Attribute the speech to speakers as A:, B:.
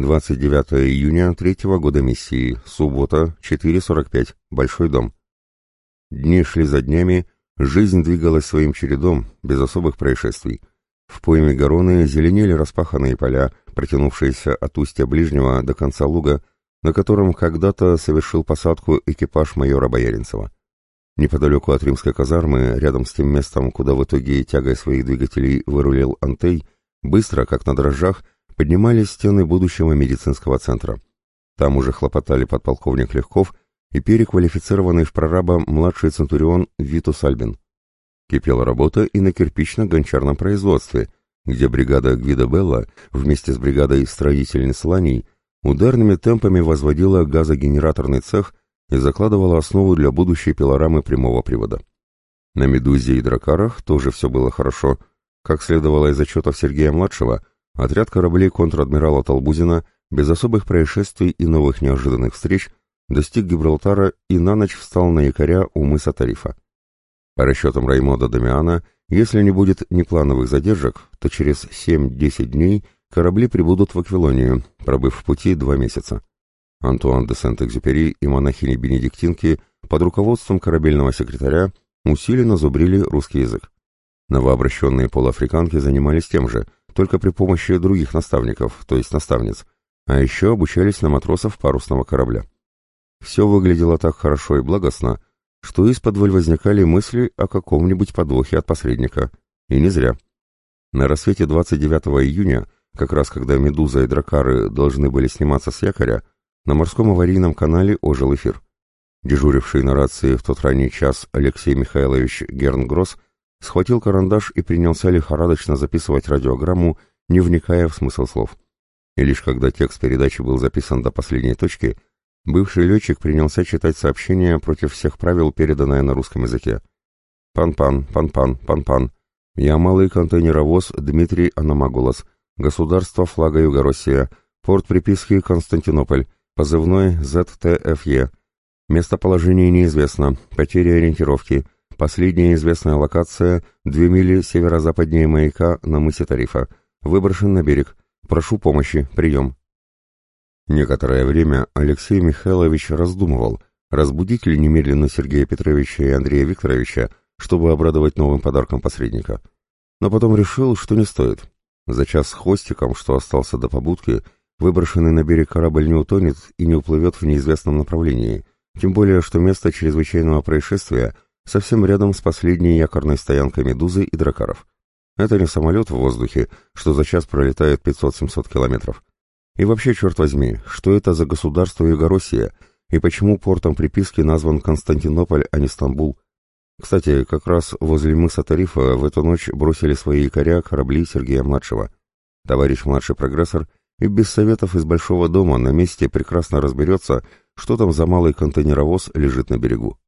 A: 29 июня третьего года миссии, суббота, 4.45, Большой дом. Дни шли за днями, жизнь двигалась своим чередом, без особых происшествий. В пойме Гороны зеленели распаханные поля, протянувшиеся от устья ближнего до конца луга, на котором когда-то совершил посадку экипаж майора Бояринцева. Неподалеку от римской казармы, рядом с тем местом, куда в итоге тягой своих двигателей вырулил Антей, быстро, как на дрожжах, поднимались стены будущего медицинского центра. Там уже хлопотали подполковник Легков и переквалифицированный в прораба младший центурион Витус Альбин. Кипела работа и на кирпично-гончарном производстве, где бригада Гвида Белла вместе с бригадой строительниц Ланей ударными темпами возводила газогенераторный цех и закладывала основу для будущей пилорамы прямого привода. На «Медузе» и «Дракарах» тоже все было хорошо. Как следовало из отчетов Сергея-младшего, Отряд кораблей контр-адмирала Толбузина без особых происшествий и новых неожиданных встреч достиг Гибралтара и на ночь встал на якоря у мыса Тарифа. По расчетам Раймода Дамиана, если не будет неплановых задержек, то через 7-10 дней корабли прибудут в Аквилонию, пробыв в пути два месяца. Антуан де Сент-Экзюпери и монахини-бенедиктинки под руководством корабельного секретаря усиленно зубрили русский язык. Новообращенные полуафриканки занимались тем же – только при помощи других наставников, то есть наставниц, а еще обучались на матросов парусного корабля. Все выглядело так хорошо и благостно, что из-под возникали мысли о каком-нибудь подвохе от посредника. И не зря. На рассвете 29 июня, как раз когда «Медуза» и «Дракары» должны были сниматься с якоря, на морском аварийном канале ожил эфир. Дежуривший на рации в тот ранний час Алексей Михайлович Гернгросс схватил карандаш и принялся лихорадочно записывать радиограмму, не вникая в смысл слов. И лишь когда текст передачи был записан до последней точки, бывший летчик принялся читать сообщение против всех правил, переданное на русском языке. «Пан-пан, пан-пан, пан-пан. Я малый контейнеровоз Дмитрий Аномагулос. Государство флага Юго-Россия. Порт приписки Константинополь. Позывной ЗТФЕ. Местоположение неизвестно. Потери ориентировки. Последняя известная локация — две мили северо-западнее маяка на мысе Тарифа. Выброшен на берег. Прошу помощи. Прием. Некоторое время Алексей Михайлович раздумывал, разбудить ли немедленно Сергея Петровича и Андрея Викторовича, чтобы обрадовать новым подарком посредника. Но потом решил, что не стоит. За час с хвостиком, что остался до побудки, выброшенный на берег корабль не утонет и не уплывет в неизвестном направлении, тем более, что место чрезвычайного происшествия — совсем рядом с последней якорной стоянкой «Медузы» и «Дракаров». Это не самолет в воздухе, что за час пролетает 500-700 километров. И вообще, черт возьми, что это за государство Югороссия, и почему портом приписки назван Константинополь, а не Стамбул? Кстати, как раз возле мыса Тарифа в эту ночь бросили свои якоря корабли Сергея-младшего. Товарищ младший прогрессор и без советов из Большого дома на месте прекрасно разберется, что там за малый контейнеровоз лежит на берегу.